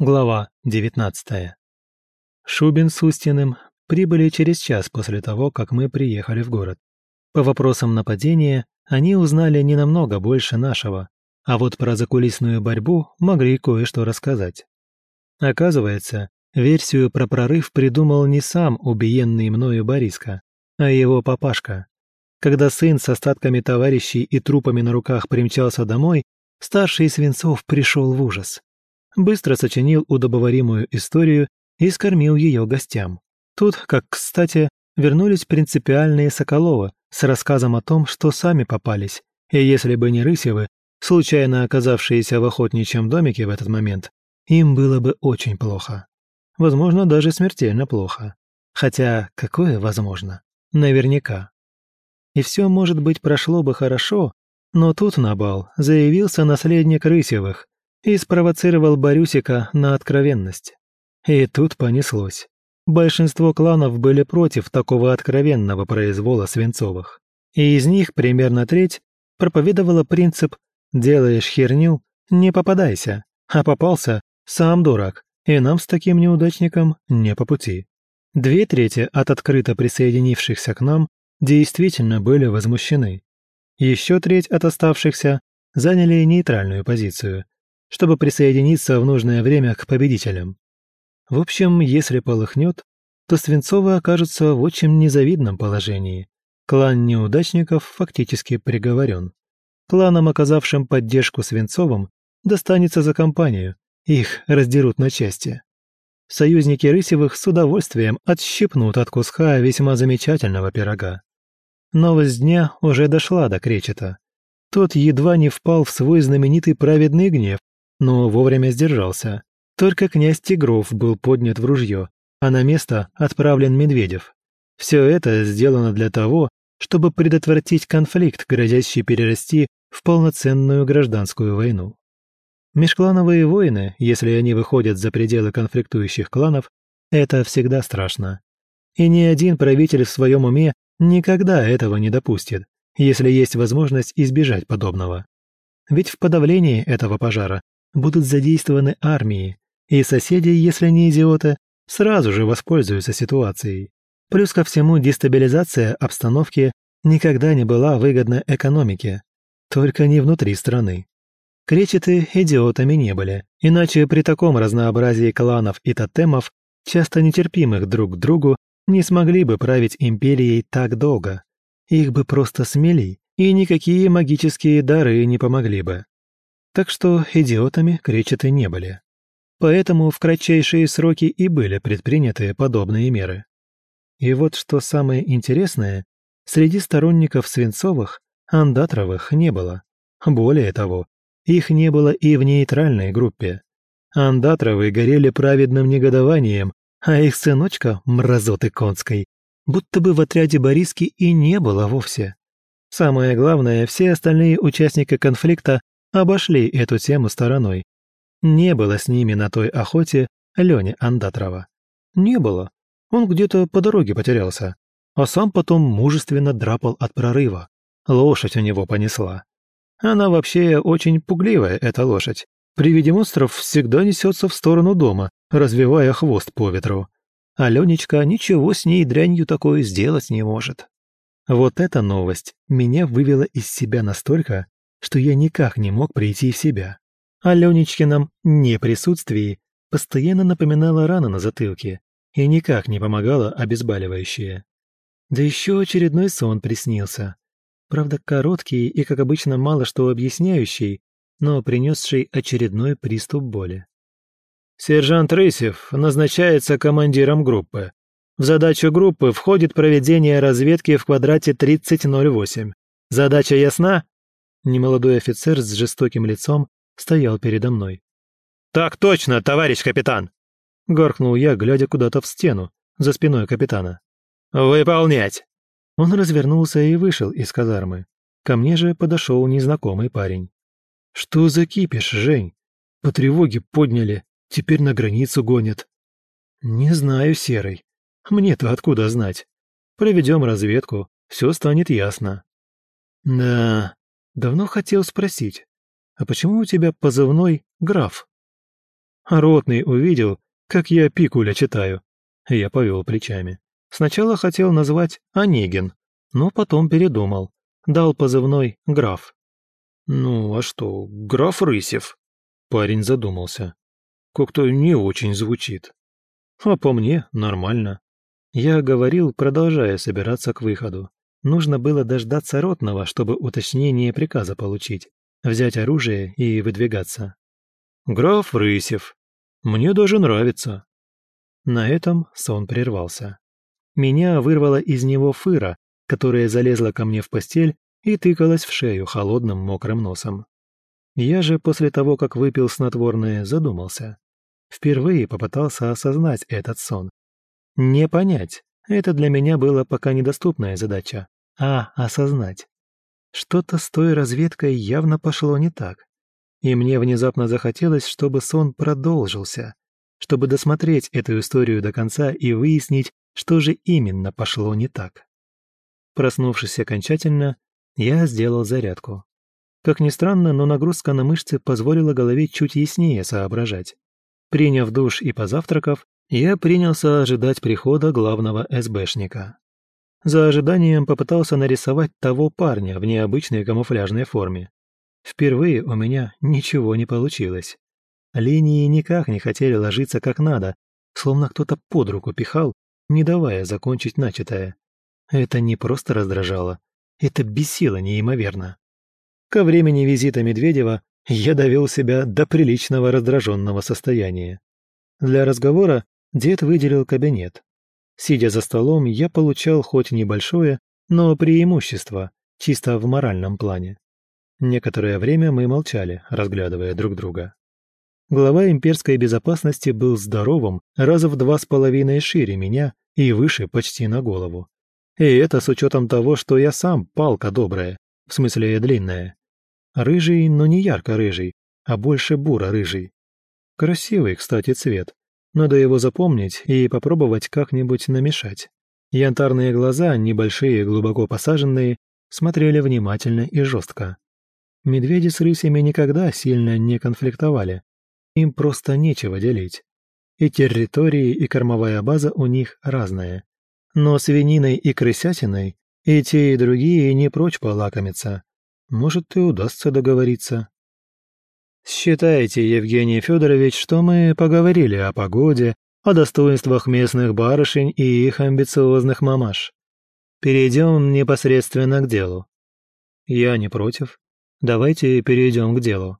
Глава 19. Шубин с Устиным прибыли через час после того, как мы приехали в город. По вопросам нападения они узнали не намного больше нашего, а вот про закулисную борьбу могли кое-что рассказать. Оказывается, версию про прорыв придумал не сам убиенный мною Бориска, а его папашка. Когда сын с остатками товарищей и трупами на руках примчался домой, старший Свинцов пришел в ужас. Быстро сочинил удобоваримую историю и скормил ее гостям. Тут, как кстати, вернулись принципиальные Соколовы с рассказом о том, что сами попались, и если бы не Рысевы, случайно оказавшиеся в охотничьем домике в этот момент, им было бы очень плохо. Возможно, даже смертельно плохо. Хотя, какое возможно? Наверняка. И все, может быть, прошло бы хорошо, но тут на бал заявился наследник Рысевых и спровоцировал Борюсика на откровенность. И тут понеслось. Большинство кланов были против такого откровенного произвола Свинцовых. И из них примерно треть проповедовала принцип «делаешь херню, не попадайся, а попался – сам дурак, и нам с таким неудачником не по пути». Две трети от открыто присоединившихся к нам действительно были возмущены. Еще треть от оставшихся заняли нейтральную позицию, чтобы присоединиться в нужное время к победителям. В общем, если полыхнет, то Свинцовы окажутся в очень незавидном положении. Клан неудачников фактически приговорен. Кланам, оказавшим поддержку Свинцовым, достанется за компанию, их раздерут на части. Союзники Рысевых с удовольствием отщипнут от куска весьма замечательного пирога. Новость дня уже дошла до Кречета. Тот едва не впал в свой знаменитый праведный гнев, но вовремя сдержался. Только князь Тигров был поднят в ружье, а на место отправлен Медведев. Все это сделано для того, чтобы предотвратить конфликт, грозящий перерасти в полноценную гражданскую войну. Межклановые войны, если они выходят за пределы конфликтующих кланов, это всегда страшно. И ни один правитель в своем уме никогда этого не допустит, если есть возможность избежать подобного. Ведь в подавлении этого пожара будут задействованы армии, и соседи, если не идиоты, сразу же воспользуются ситуацией. Плюс ко всему дестабилизация обстановки никогда не была выгодна экономике, только не внутри страны. Кречеты идиотами не были, иначе при таком разнообразии кланов и тотемов, часто нетерпимых друг к другу, не смогли бы править империей так долго. Их бы просто смели, и никакие магические дары не помогли бы. Так что идиотами кречеты не были. Поэтому в кратчайшие сроки и были предприняты подобные меры. И вот что самое интересное, среди сторонников Свинцовых андатровых не было. Более того, их не было и в нейтральной группе. Андатровы горели праведным негодованием, а их сыночка, мразоты конской, будто бы в отряде Бориски и не было вовсе. Самое главное, все остальные участники конфликта обошли эту тему стороной, не было с ними на той охоте Лёни Андатрова. Не было. Он где-то по дороге потерялся. А сам потом мужественно драпал от прорыва. Лошадь у него понесла. Она вообще очень пугливая, эта лошадь. При виде монстров всегда несется в сторону дома, развивая хвост по ветру. А Ленечка ничего с ней дрянью такое сделать не может. Вот эта новость меня вывела из себя настолько, что я никак не мог прийти в себя. О Ленечкином неприсутствии постоянно напоминала рана на затылке и никак не помогала обезболивающее. Да еще очередной сон приснился. Правда, короткий и, как обычно, мало что объясняющий, но принесший очередной приступ боли. Сержант Рысев назначается командиром группы. В задачу группы входит проведение разведки в квадрате 3008. Задача ясна? Немолодой офицер с жестоким лицом стоял передо мной. «Так точно, товарищ капитан!» — горкнул я, глядя куда-то в стену, за спиной капитана. «Выполнять!» Он развернулся и вышел из казармы. Ко мне же подошел незнакомый парень. «Что за кипиш, Жень? По тревоге подняли, теперь на границу гонят». «Не знаю, Серый. Мне-то откуда знать? Проведем разведку, все станет ясно». «Да, давно хотел спросить, «А почему у тебя позывной граф?» Ротный увидел, как я пикуля читаю. Я повел плечами. Сначала хотел назвать Онегин, но потом передумал. Дал позывной «Граф». «Ну, а что, граф Рысев?» Парень задумался. «Как-то не очень звучит». «А по мне нормально». Я говорил, продолжая собираться к выходу. Нужно было дождаться ротного, чтобы уточнение приказа получить, взять оружие и выдвигаться. «Граф Рысев. Мне даже нравится». На этом сон прервался. Меня вырвало из него фыра, которая залезла ко мне в постель и тыкалась в шею холодным мокрым носом. Я же после того, как выпил снотворное, задумался. Впервые попытался осознать этот сон. Не понять, это для меня была пока недоступная задача, а осознать. Что-то с той разведкой явно пошло не так. И мне внезапно захотелось, чтобы сон продолжился, чтобы досмотреть эту историю до конца и выяснить, что же именно пошло не так. Проснувшись окончательно, я сделал зарядку. Как ни странно, но нагрузка на мышцы позволила голове чуть яснее соображать. Приняв душ и позавтракав, я принялся ожидать прихода главного СБшника. За ожиданием попытался нарисовать того парня в необычной камуфляжной форме. Впервые у меня ничего не получилось. Линии никак не хотели ложиться как надо, словно кто-то под руку пихал, не давая закончить начатое. Это не просто раздражало, это бесило неимоверно. Ко времени визита Медведева я довел себя до приличного раздраженного состояния. Для разговора дед выделил кабинет. Сидя за столом, я получал хоть небольшое, но преимущество, чисто в моральном плане. Некоторое время мы молчали, разглядывая друг друга. Глава имперской безопасности был здоровым, раза в два с половиной шире меня и выше почти на голову. И это с учетом того, что я сам палка добрая, в смысле длинная. Рыжий, но не ярко-рыжий, а больше буро-рыжий. Красивый, кстати, цвет. Надо его запомнить и попробовать как-нибудь намешать. Янтарные глаза, небольшие, глубоко посаженные, смотрели внимательно и жестко. Медведи с рысями никогда сильно не конфликтовали. Им просто нечего делить. И территории, и кормовая база у них разная. Но свининой и крысятиной и те, и другие не прочь полакомиться. Может, и удастся договориться. Считайте, Евгений Федорович, что мы поговорили о погоде, о достоинствах местных барышень и их амбициозных мамаш. Перейдем непосредственно к делу. Я не против. Давайте перейдем к делу.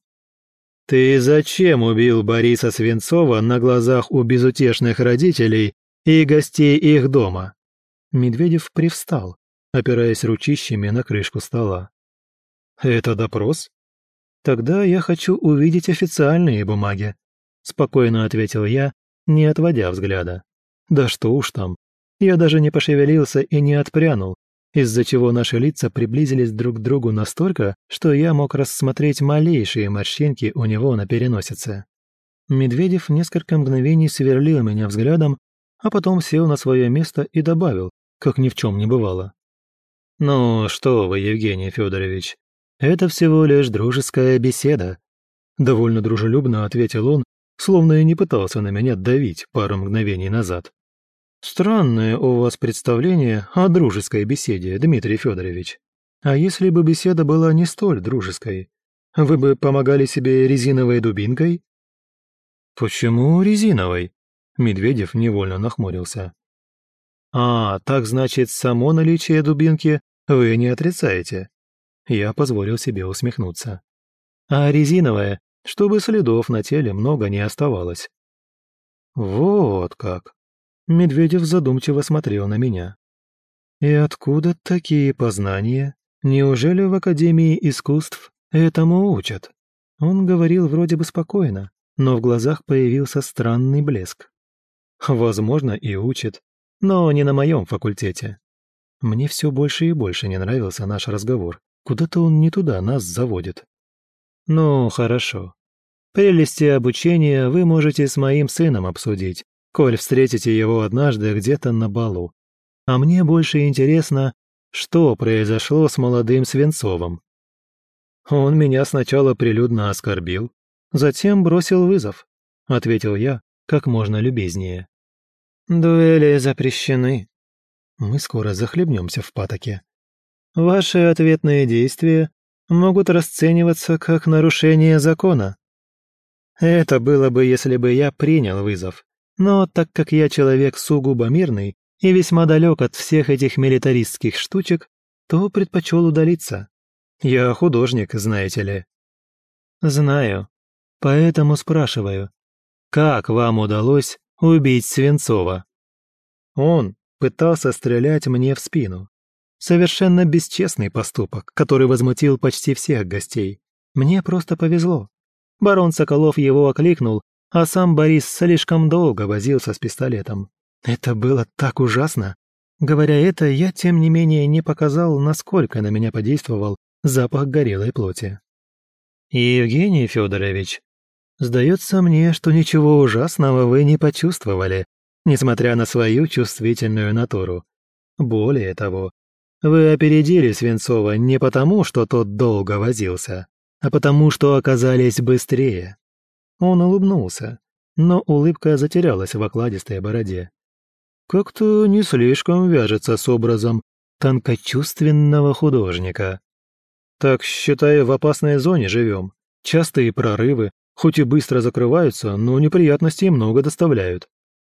Ты зачем убил Бориса Свинцова на глазах у безутешных родителей и гостей их дома? Медведев привстал, опираясь ручищами на крышку стола. «Это допрос?» «Тогда я хочу увидеть официальные бумаги», — спокойно ответил я, не отводя взгляда. «Да что уж там. Я даже не пошевелился и не отпрянул, из-за чего наши лица приблизились друг к другу настолько, что я мог рассмотреть малейшие морщинки у него на переносице. Медведев несколько мгновений сверлил меня взглядом, а потом сел на свое место и добавил, как ни в чем не бывало. «Ну что вы, Евгений Федорович, это всего лишь дружеская беседа», довольно дружелюбно ответил он, словно и не пытался на меня давить пару мгновений назад. «Странное у вас представление о дружеской беседе, Дмитрий Федорович. А если бы беседа была не столь дружеской, вы бы помогали себе резиновой дубинкой?» «Почему резиновой?» Медведев невольно нахмурился. «А, так значит, само наличие дубинки вы не отрицаете?» Я позволил себе усмехнуться. «А резиновая, чтобы следов на теле много не оставалось». «Вот как!» Медведев задумчиво смотрел на меня. «И откуда такие познания? Неужели в Академии искусств этому учат?» Он говорил вроде бы спокойно, но в глазах появился странный блеск. «Возможно, и учат, но не на моем факультете. Мне все больше и больше не нравился наш разговор. Куда-то он не туда нас заводит. Ну, хорошо. Прелести обучения вы можете с моим сыном обсудить, коль встретите его однажды где-то на балу. А мне больше интересно, что произошло с молодым Свинцовым. Он меня сначала прилюдно оскорбил, затем бросил вызов, ответил я как можно любезнее. «Дуэли запрещены». Мы скоро захлебнемся в патоке. «Ваши ответные действия могут расцениваться как нарушение закона». Это было бы, если бы я принял вызов. Но так как я человек сугубо мирный и весьма далек от всех этих милитаристских штучек, то предпочел удалиться. Я художник, знаете ли. Знаю. Поэтому спрашиваю, как вам удалось убить Свинцова? Он пытался стрелять мне в спину. Совершенно бесчестный поступок, который возмутил почти всех гостей. Мне просто повезло. Барон Соколов его окликнул, а сам Борис слишком долго возился с пистолетом. Это было так ужасно. Говоря это, я тем не менее не показал, насколько на меня подействовал запах горелой плоти. «Евгений Федорович, сдается мне, что ничего ужасного вы не почувствовали, несмотря на свою чувствительную натуру. Более того, вы опередили Свинцова не потому, что тот долго возился, а потому, что оказались быстрее». Он улыбнулся, но улыбка затерялась в окладистой бороде. Как-то не слишком вяжется с образом тонкочувственного художника. Так, считая, в опасной зоне живем. Частые прорывы, хоть и быстро закрываются, но неприятностей много доставляют.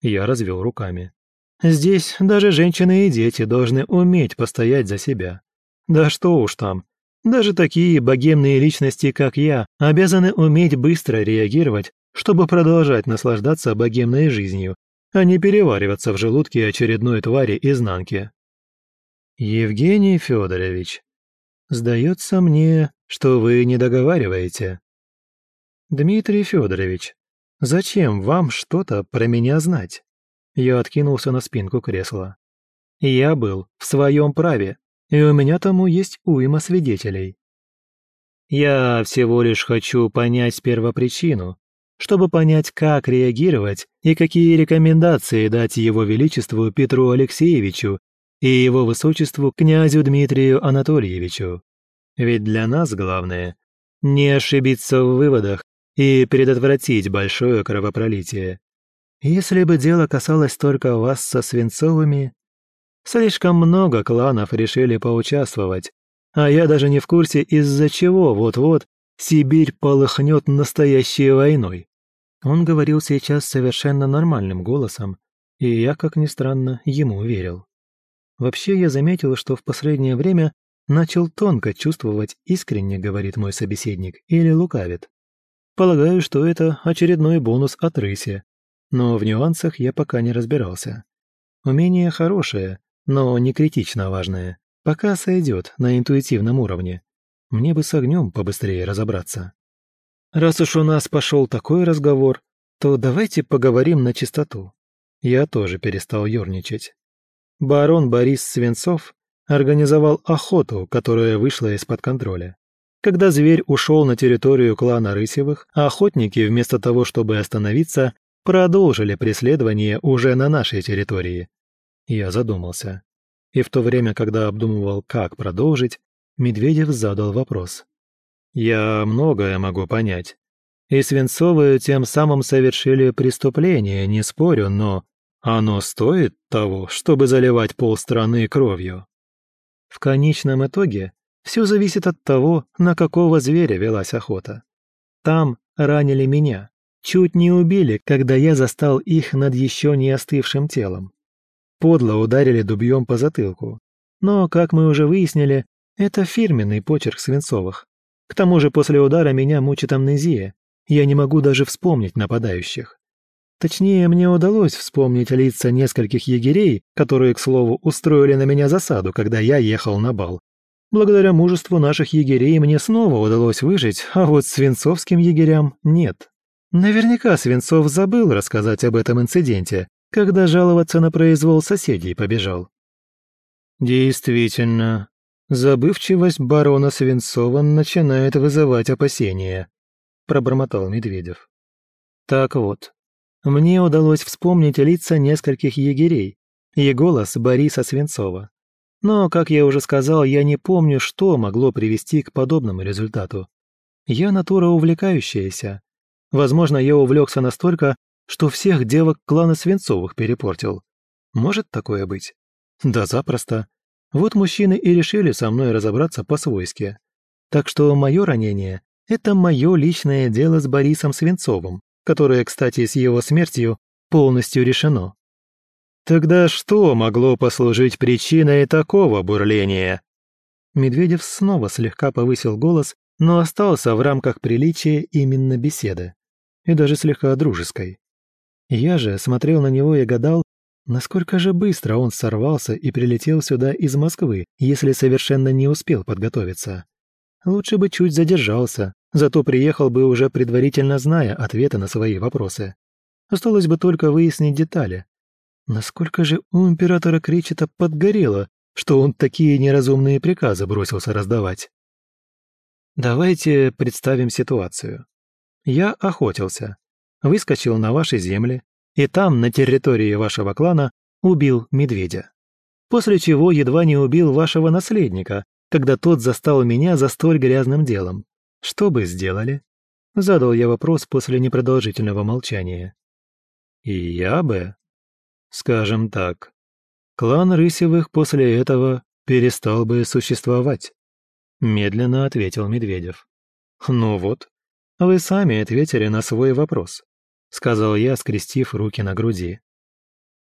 Я развел руками. Здесь даже женщины и дети должны уметь постоять за себя. Да что уж там, даже такие богемные личности, как я, обязаны уметь быстро реагировать, чтобы продолжать наслаждаться богемной жизнью, а не перевариваться в желудке очередной твари изнанки. Евгений Федорович, сдается мне, что вы не договариваете. Дмитрий Федорович, зачем вам что-то про меня знать? Я откинулся на спинку кресла. Я был в своем праве, и у меня тому есть уйма свидетелей. Я всего лишь хочу понять первопричину, чтобы понять, как реагировать и какие рекомендации дать Его Величеству Петру Алексеевичу и Его Высочеству князю Дмитрию Анатольевичу. Ведь для нас главное – не ошибиться в выводах и предотвратить большое кровопролитие. Если бы дело касалось только вас со Свинцовыми, Слишком много кланов решили поучаствовать, а я даже не в курсе, из-за чего вот-вот Сибирь полыхнет настоящей войной. Он говорил сейчас совершенно нормальным голосом, и я, как ни странно, ему верил. Вообще я заметил, что в последнее время начал тонко чувствовать, искренне говорит мой собеседник или лукавит. Полагаю, что это очередной бонус от рыси, но в нюансах я пока не разбирался. Умение хорошее, но не критично важное. Пока сойдет на интуитивном уровне. Мне бы с огнем побыстрее разобраться. Раз уж у нас пошел такой разговор, то давайте поговорим на чистоту. Я тоже перестал ерничать. Барон Борис Свинцов организовал охоту, которая вышла из-под контроля. Когда зверь ушел на территорию клана Рысевых, охотники, вместо того, чтобы остановиться, продолжили преследование уже на нашей территории, я задумался. И в то время, когда обдумывал, как продолжить, Медведев задал вопрос. «Я многое могу понять. И Свинцовы тем самым совершили преступление, не спорю, но оно стоит того, чтобы заливать полстраны кровью?» В конечном итоге все зависит от того, на какого зверя велась охота. Там ранили меня, чуть не убили, когда я застал их над еще не остывшим телом подло ударили дубьем по затылку. Но, как мы уже выяснили, это фирменный почерк Свинцовых. К тому же после удара меня мучит амнезия. Я не могу даже вспомнить нападающих. Точнее, мне удалось вспомнить лица нескольких егерей, которые, к слову, устроили на меня засаду, когда я ехал на бал. Благодаря мужеству наших егерей мне снова удалось выжить, а вот свинцовским егерям нет. Наверняка Свинцов забыл рассказать об этом инциденте, когда жаловаться на произвол соседей побежал. Действительно, забывчивость барона Свинцова начинает вызывать опасения, пробормотал Медведев. Так вот, мне удалось вспомнить лица нескольких егерей и голос Бориса Свинцова. Но, как я уже сказал, я не помню, что могло привести к подобному результату. Я натура увлекающаяся, Возможно, я увлекся настолько, что всех девок клана Свинцовых перепортил. Может такое быть? Да запросто. Вот мужчины и решили со мной разобраться по-свойски. Так что мое ранение – это мое личное дело с Борисом Свинцовым, которое, кстати, с его смертью полностью решено. Тогда что могло послужить причиной такого бурления? Медведев снова слегка повысил голос, но остался в рамках приличия именно беседы. И даже слегка дружеской. Я же смотрел на него и гадал, насколько же быстро он сорвался и прилетел сюда из Москвы, если совершенно не успел подготовиться. Лучше бы чуть задержался, зато приехал бы уже предварительно зная ответы на свои вопросы. Осталось бы только выяснить детали. Насколько же у императора Кречета подгорело, что он такие неразумные приказы бросился раздавать? Давайте представим ситуацию. Я охотился, выскочил на ваши земли, и там, на территории вашего клана, убил медведя. После чего едва не убил вашего наследника, когда тот застал меня за столь грязным делом. Что бы сделали? Задал я вопрос после непродолжительного молчания. И я бы... Скажем так, клан Рысевых после этого перестал бы существовать. Медленно ответил Медведев. Ну вот, вы сами ответили на свой вопрос. Сказал я, скрестив руки на груди.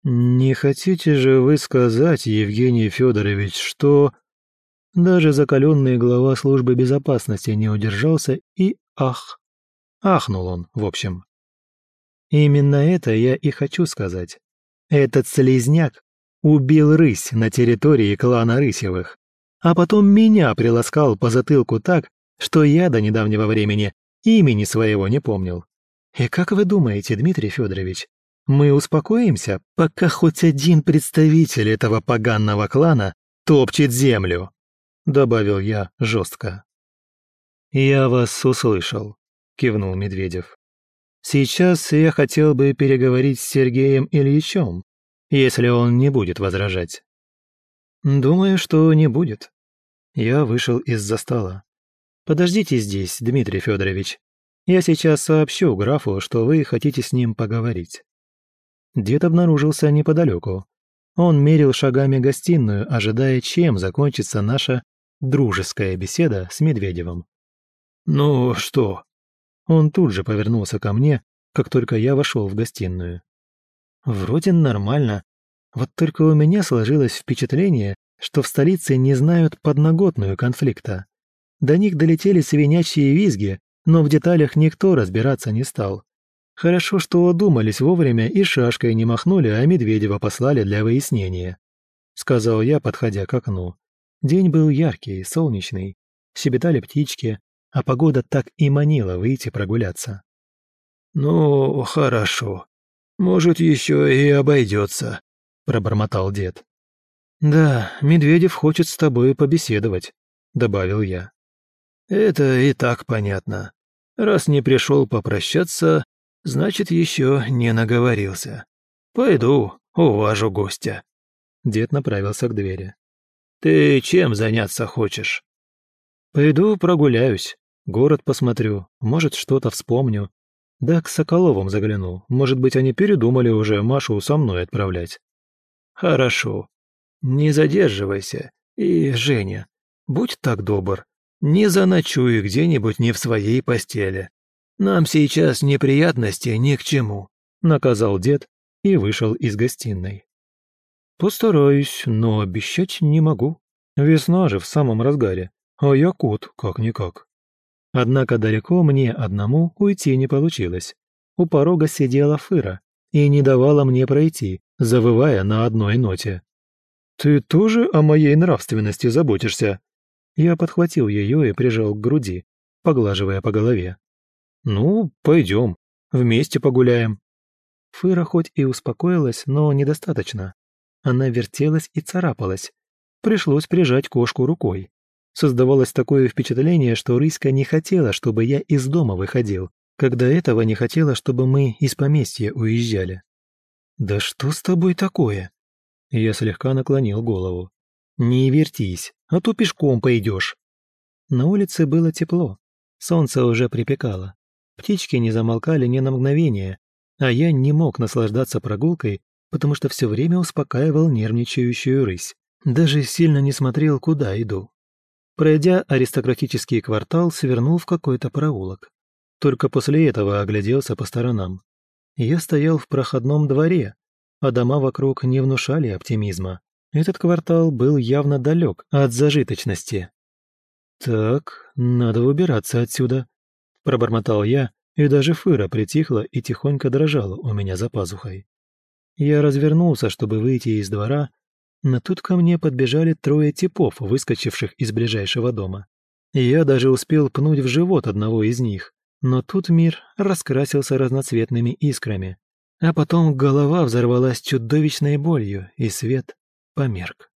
«Не хотите же вы сказать, Евгений Федорович, что...» Даже закаленный глава службы безопасности не удержался и ах. Ахнул он, в общем. Именно это я и хочу сказать. Этот слезняк убил рысь на территории клана Рысевых, а потом меня приласкал по затылку так, что я до недавнего времени имени своего не помнил. И как вы думаете, Дмитрий Федорович, мы успокоимся, пока хоть один представитель этого поганного клана топчет землю?» Добавил я жестко. «Я вас услышал», — кивнул Медведев. Сейчас я хотел бы переговорить с Сергеем Ильичем, если он не будет возражать. Думаю, что не будет. Я вышел из-за стола. Подождите здесь, Дмитрий Федорович. Я сейчас сообщу графу, что вы хотите с ним поговорить. Дед обнаружился неподалеку. Он мерил шагами гостиную, ожидая, чем закончится наша дружеская беседа с Медведевым. «Ну что?» Он тут же повернулся ко мне, как только я вошел в гостиную. Вроде нормально. Вот только у меня сложилось впечатление, что в столице не знают подноготную конфликта. До них долетели свинячьи визги, но в деталях никто разбираться не стал. Хорошо, что одумались вовремя и шашкой не махнули, а Медведева послали для выяснения. Сказал я, подходя к окну. День был яркий, солнечный. Щебетали птички, а погода так и манила выйти прогуляться. «Ну, хорошо. Может, еще и обойдется», — пробормотал дед. «Да, Медведев хочет с тобой побеседовать», — добавил я. «Это и так понятно. Раз не пришел попрощаться, значит, еще не наговорился. Пойду, уважу гостя». Дед направился к двери. «Ты чем заняться хочешь?» Пойду прогуляюсь, город посмотрю, может, что-то вспомню. Да к Соколовым загляну, может быть, они передумали уже Машу со мной отправлять. Хорошо. Не задерживайся. И, Женя, будь так добр, не заночуй где-нибудь не в своей постели. Нам сейчас неприятности ни к чему», — наказал дед и вышел из гостиной. «Постараюсь, но обещать не могу. Весна же в самом разгаре а я кот, как-никак. Однако далеко мне одному уйти не получилось. У порога сидела Фыра и не давала мне пройти, завывая на одной ноте. «Ты тоже о моей нравственности заботишься?» Я подхватил ее и прижал к груди, поглаживая по голове. «Ну, пойдем, вместе погуляем». Фыра хоть и успокоилась, но недостаточно. Она вертелась и царапалась. Пришлось прижать кошку рукой. Создавалось такое впечатление, что Рыська не хотела, чтобы я из дома выходил, когда этого не хотела, чтобы мы из поместья уезжали. «Да что с тобой такое?» Я слегка наклонил голову. «Не вертись, а то пешком пойдешь». На улице было тепло, солнце уже припекало. Птички не замолкали ни на мгновение, а я не мог наслаждаться прогулкой, потому что все время успокаивал нервничающую рысь. Даже сильно не смотрел, куда иду. Пройдя аристократический квартал, свернул в какой-то проулок. Только после этого огляделся по сторонам. Я стоял в проходном дворе, а дома вокруг не внушали оптимизма. Этот квартал был явно далек от зажиточности. «Так, надо убираться отсюда», – пробормотал я, и даже фыра притихла и тихонько дрожала у меня за пазухой. Я развернулся, чтобы выйти из двора, но тут ко мне подбежали трое типов, выскочивших из ближайшего дома. Я даже успел пнуть в живот одного из них, но тут мир раскрасился разноцветными искрами, а потом голова взорвалась чудовищной болью, и свет померк.